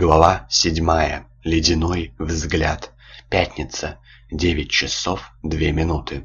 Глава седьмая. Ледяной взгляд. Пятница. Девять часов две минуты.